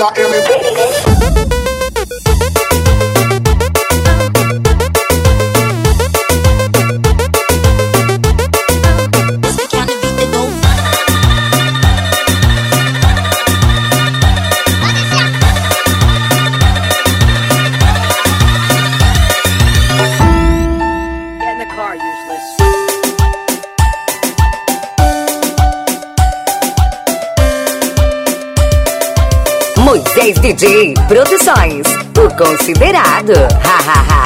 y'all hear me? Moisés DJ Produções, o considerado. Ha, ha, ha.